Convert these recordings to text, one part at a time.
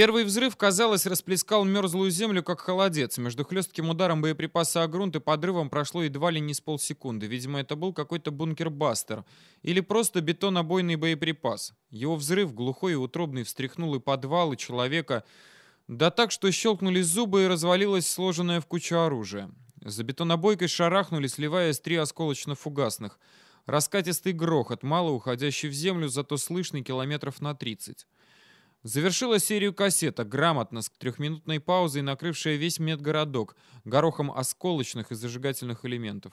Первый взрыв, казалось, расплескал мерзлую землю, как холодец. Между хлестким ударом боеприпаса о грунт и подрывом прошло едва ли не с полсекунды. Видимо, это был какой-то бункер-бастер. Или просто бетонобойный боеприпас. Его взрыв, глухой и утробный, встряхнул и подвал, и человека. Да так, что щелкнули зубы и развалилось сложенное в кучу оружие. За бетонобойкой шарахнули, сливаясь три осколочно-фугасных. Раскатистый грохот, мало уходящий в землю, зато слышный километров на 30. Завершила серию кассеток, грамотно, с трехминутной паузой, накрывшая весь медгородок, горохом осколочных и зажигательных элементов.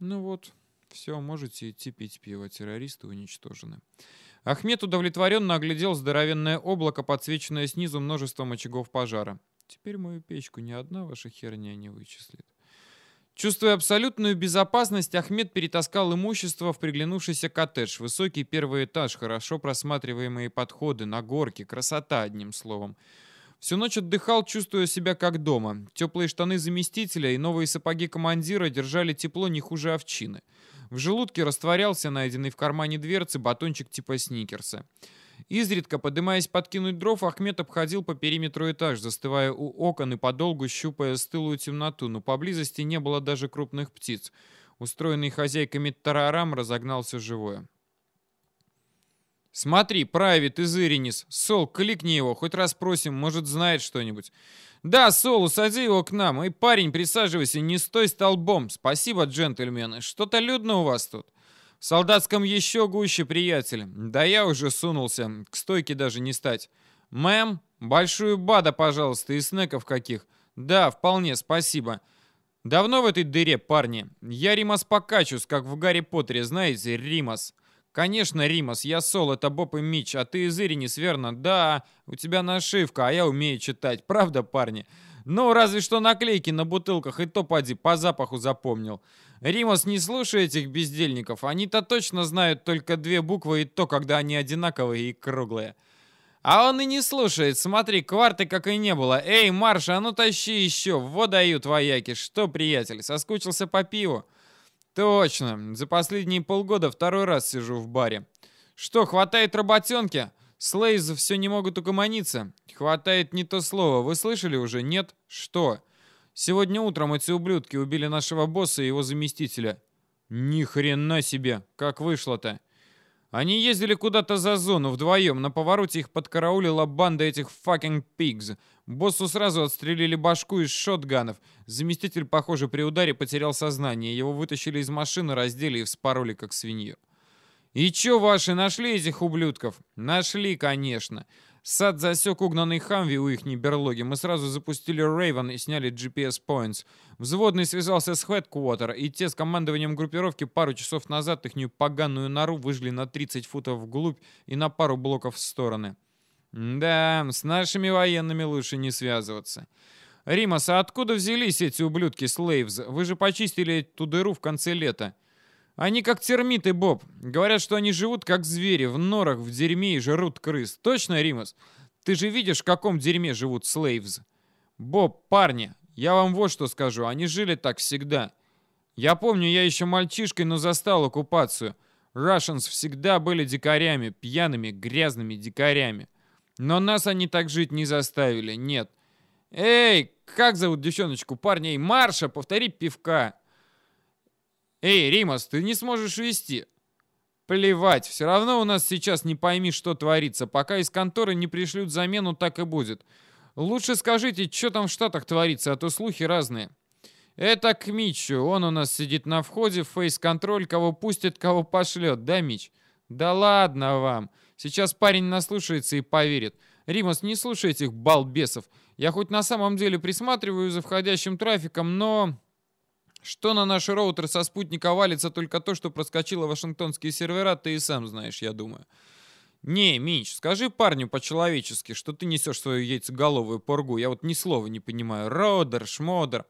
Ну вот, все, можете идти пить пиво, террористы уничтожены. Ахмед удовлетворенно оглядел здоровенное облако, подсвеченное снизу множеством очагов пожара. Теперь мою печку ни одна ваша херня не вычислит. Чувствуя абсолютную безопасность, Ахмед перетаскал имущество в приглянувшийся коттедж. Высокий первый этаж, хорошо просматриваемые подходы, на горке, красота, одним словом. Всю ночь отдыхал, чувствуя себя как дома. Теплые штаны заместителя и новые сапоги командира держали тепло не хуже овчины. В желудке растворялся найденный в кармане дверцы батончик типа сникерса. Изредка, подымаясь подкинуть дров, Ахмед обходил по периметру этаж, застывая у окон и подолгу щупая стылую темноту, но поблизости не было даже крупных птиц. Устроенный хозяйками тарарам разогнался живое. «Смотри, правит из Иринис. Сол, кликни его, хоть раз просим, может, знает что-нибудь». «Да, Сол, усади его к нам. И, парень, присаживайся, не стой столбом. Спасибо, джентльмены. Что-то людно у вас тут». Солдатском еще гуще, приятель. Да я уже сунулся, к стойке даже не стать. Мэм, большую бада, пожалуйста, и снеков каких. Да, вполне, спасибо. Давно в этой дыре, парни? Я Римас Покачус, как в Гарри Поттере, знаете, Римас. Конечно, Римас, я Сол, это Боб и Мич, а ты из Иринис, верно? Да, у тебя нашивка, а я умею читать, правда, парни? Ну, разве что наклейки на бутылках, и то поди, по запаху запомнил. Римас, не слушай этих бездельников. Они-то точно знают только две буквы, и то, когда они одинаковые и круглые. А он и не слушает. Смотри, кварты как и не было. Эй, Марша, а ну тащи еще. Вот дают вояки. Что, приятель, соскучился по пиву? Точно. За последние полгода второй раз сижу в баре. Что, хватает работенки? Слейз все не могут угомониться. Хватает не то слово. Вы слышали уже? Нет? Что? Сегодня утром эти ублюдки убили нашего босса и его заместителя. Ни хрена себе, как вышло-то. Они ездили куда-то за зону вдвоем. На повороте их подкараулила банда этих fucking pigs. Боссу сразу отстрелили башку из шотганов. Заместитель, похоже, при ударе потерял сознание. Его вытащили из машины, раздели и вспороли, как свинью. «И чё ваши, нашли этих ублюдков?» «Нашли, конечно. Сад засек угнанный Хамви у ихней берлоги. Мы сразу запустили Рейвен и сняли GPS Points. Взводный связался с Headquarter, и те с командованием группировки пару часов назад ихнюю поганую нору выжгли на 30 футов вглубь и на пару блоков в стороны. Да, с нашими военными лучше не связываться. Римас, а откуда взялись эти ублюдки Слейвз? Вы же почистили ту дыру в конце лета. Они как термиты, Боб. Говорят, что они живут как звери, в норах, в дерьме и жрут крыс. Точно, Римас? Ты же видишь, в каком дерьме живут слейвз. Боб, парни, я вам вот что скажу. Они жили так всегда. Я помню, я еще мальчишкой, но застал оккупацию. Russians всегда были дикарями, пьяными, грязными дикарями. Но нас они так жить не заставили, нет. Эй, как зовут девчоночку парней? Марша, повтори пивка. «Эй, Римас, ты не сможешь вести!» «Плевать, все равно у нас сейчас не пойми, что творится. Пока из конторы не пришлют замену, так и будет. Лучше скажите, что там в Штатах творится, а то слухи разные». «Это к Митчу. Он у нас сидит на входе, фейс-контроль, кого пустит, кого пошлет, да, Мич?» «Да ладно вам. Сейчас парень наслушается и поверит. Римас, не слушай этих балбесов. Я хоть на самом деле присматриваю за входящим трафиком, но что на наш роутер со спутника валится только то, что проскочило вашингтонские сервера, ты и сам знаешь, я думаю. Не, Мич, скажи парню по-человечески, что ты несешь свою яйцеголовую поргу. Я вот ни слова не понимаю. Родер, шмодер.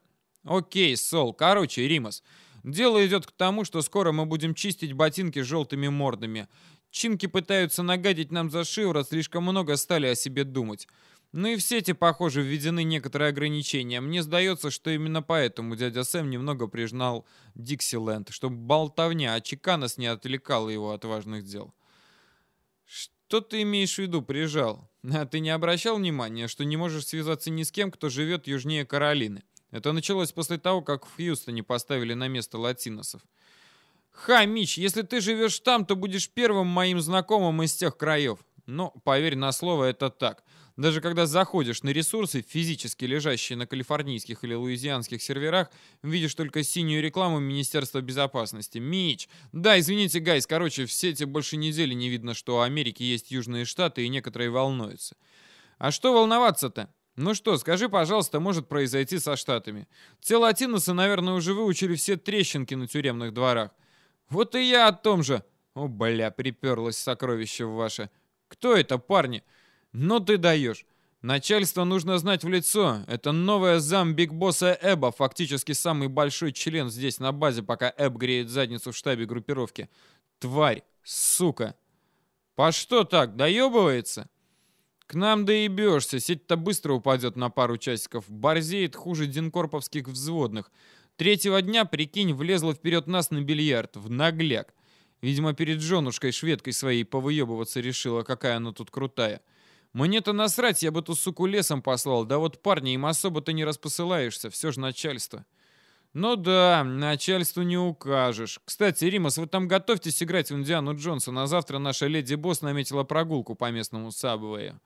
Окей, Сол. Короче, Римас. Дело идет к тому, что скоро мы будем чистить ботинки желтыми мордами. Чинки пытаются нагадить нам за шиворот, слишком много стали о себе думать. Ну и в сети, похоже, введены некоторые ограничения. Мне сдается, что именно поэтому дядя Сэм немного прижнал Диксиленд, чтобы болтовня о Чиканос не отвлекала его от важных дел. Что ты имеешь в виду, прижал? А ты не обращал внимания, что не можешь связаться ни с кем, кто живет южнее Каролины? Это началось после того, как в Хьюстоне поставили на место латиносов. Ха, Мич, если ты живешь там, то будешь первым моим знакомым из тех краев. Но, поверь на слово, это так. Даже когда заходишь на ресурсы, физически лежащие на калифорнийских или луизианских серверах, видишь только синюю рекламу Министерства безопасности. Мич! Да, извините, гайс, короче, в сети больше недели не видно, что у Америки есть южные штаты, и некоторые волнуются. А что волноваться-то? Ну что, скажи, пожалуйста, может произойти со штатами? Те латиносы, наверное, уже выучили все трещинки на тюремных дворах. Вот и я о том же. О, бля, приперлось сокровище ваше. Кто это, парни? Ну ты даешь. Начальство нужно знать в лицо. Это новая зам Биг Босса Эба, фактически самый большой член здесь на базе, пока Эб греет задницу в штабе группировки. Тварь, сука. По что так, доебывается? К нам доебешься, сеть-то быстро упадет на пару часиков. Борзеет хуже динкорповских взводных. Третьего дня, прикинь, влезла вперед нас на бильярд, в нагляк. Видимо, перед женушкой шведкой своей повыебываться решила, какая она тут крутая. Мне-то насрать, я бы ту суку лесом послал, да вот парни, им особо-то не распосылаешься, все же начальство. Ну да, начальству не укажешь. Кстати, Римас, вы там готовьтесь играть в Индиану Джонсона, а завтра наша леди Босс наметила прогулку по местному Сабвею.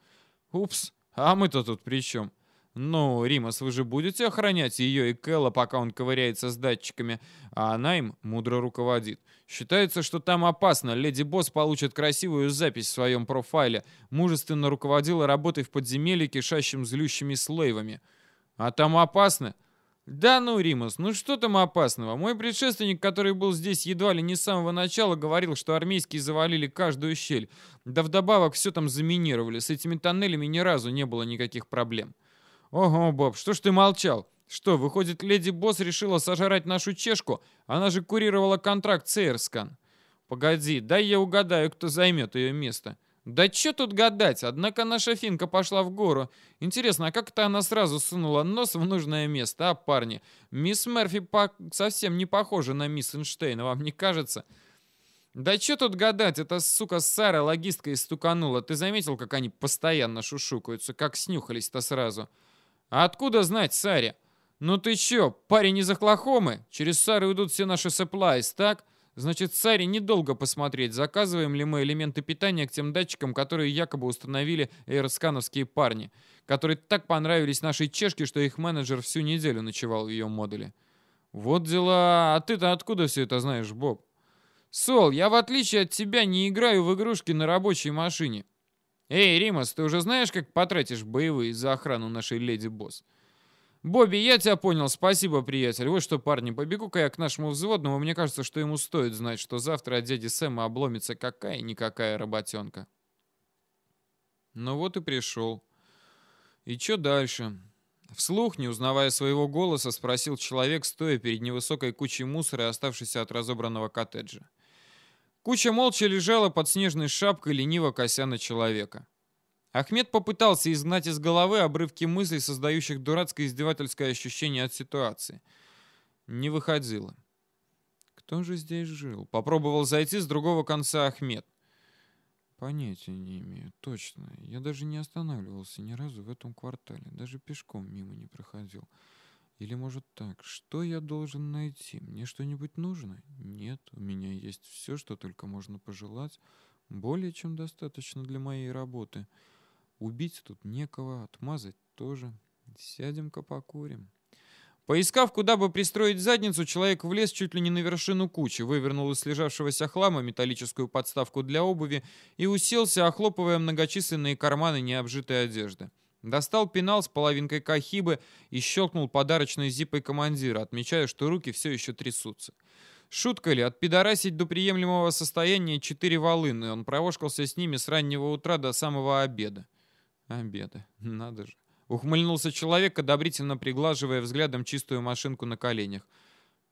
Упс, а мы-то тут при чем? Ну, Римас, вы же будете охранять ее и Кэлла, пока он ковыряется с датчиками, а она им мудро руководит. Считается, что там опасно. Леди Босс получит красивую запись в своем профайле. Мужественно руководила работой в подземелье, кишащим злющими слейвами. А там опасно? Да ну, Римас, ну что там опасного? Мой предшественник, который был здесь едва ли не с самого начала, говорил, что армейские завалили каждую щель. Да вдобавок все там заминировали. С этими тоннелями ни разу не было никаких проблем. Ого, Боб, что ж ты молчал? Что, выходит, леди Босс решила сожрать нашу чешку? Она же курировала контракт с Эйрскан. Погоди, дай я угадаю, кто займет ее место. Да что тут гадать, однако наша финка пошла в гору. Интересно, а как-то она сразу сунула нос в нужное место, а, парни? Мисс Мерфи по... совсем не похожа на мисс Эйнштейн, вам не кажется? Да что тут гадать, эта сука Сара логистка истуканула. Ты заметил, как они постоянно шушукаются, как снюхались-то сразу? А откуда знать, Саре? Ну ты чё, парень из Оклахомы? Через Сару идут все наши supplies, так? Значит, Саре недолго посмотреть, заказываем ли мы элементы питания к тем датчикам, которые якобы установили эйрскановские парни, которые так понравились нашей чешке, что их менеджер всю неделю ночевал в ее модуле. Вот дела. А ты-то откуда все это знаешь, Боб? Сол, я в отличие от тебя не играю в игрушки на рабочей машине. Эй, Римас, ты уже знаешь, как потратишь боевые за охрану нашей леди-босс? «Бобби, я тебя понял. Спасибо, приятель. Вот что, парни, побегу-ка я к нашему взводному. Мне кажется, что ему стоит знать, что завтра от дяди Сэма обломится какая-никакая работенка». Ну вот и пришел. И что дальше? Вслух, не узнавая своего голоса, спросил человек, стоя перед невысокой кучей мусора, оставшейся от разобранного коттеджа. Куча молча лежала под снежной шапкой, лениво кося на человека. Ахмед попытался изгнать из головы обрывки мыслей, создающих дурацкое издевательское ощущение от ситуации. Не выходило. Кто же здесь жил? Попробовал зайти с другого конца Ахмед. Понятия не имею, точно. Я даже не останавливался ни разу в этом квартале. Даже пешком мимо не проходил. Или может так, что я должен найти? Мне что-нибудь нужно? Нет, у меня есть все, что только можно пожелать. Более чем достаточно для моей работы. Убить тут некого, отмазать тоже. Сядем-ка покурим. Поискав, куда бы пристроить задницу, человек влез чуть ли не на вершину кучи, вывернул из слежавшегося хлама металлическую подставку для обуви и уселся, охлопывая многочисленные карманы необжитой одежды. Достал пенал с половинкой кахибы и щелкнул подарочной зипой командира, отмечая, что руки все еще трясутся. Шутка ли, отпидорасить до приемлемого состояния четыре волыны, он провошкался с ними с раннего утра до самого обеда. Обеда. Надо же. Ухмыльнулся человек, одобрительно приглаживая взглядом чистую машинку на коленях.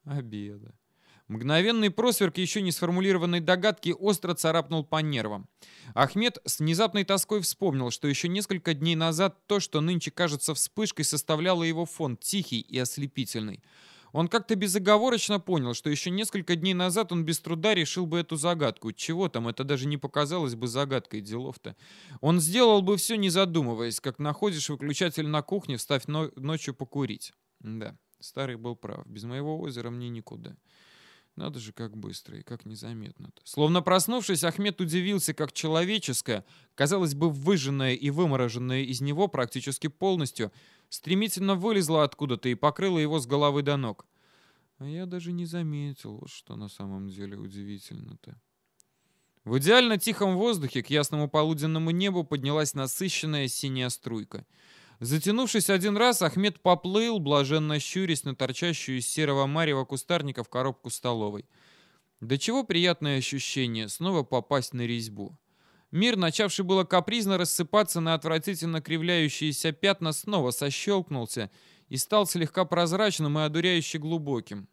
Обеда. Мгновенный просверк еще не сформулированной догадки остро царапнул по нервам. Ахмед с внезапной тоской вспомнил, что еще несколько дней назад то, что нынче кажется вспышкой, составляло его фон тихий и ослепительный. Он как-то безоговорочно понял, что еще несколько дней назад он без труда решил бы эту загадку. Чего там, это даже не показалось бы загадкой делов-то. Он сделал бы все, не задумываясь, как находишь выключатель на кухне, вставь но ночью покурить. Да, старый был прав. Без моего озера мне никуда. Надо же, как быстро и как незаметно-то. Словно проснувшись, Ахмед удивился, как человеческое, казалось бы, выжженное и вымороженное из него практически полностью, стремительно вылезло откуда-то и покрыло его с головы до ног. А я даже не заметил, вот что на самом деле удивительно-то. В идеально тихом воздухе к ясному полуденному небу поднялась насыщенная синяя струйка — Затянувшись один раз, Ахмед поплыл, блаженно щурясь на торчащую из серого марева кустарника в коробку столовой. До чего приятное ощущение снова попасть на резьбу. Мир, начавший было капризно рассыпаться на отвратительно кривляющиеся пятна, снова сощелкнулся и стал слегка прозрачным и одуряюще глубоким.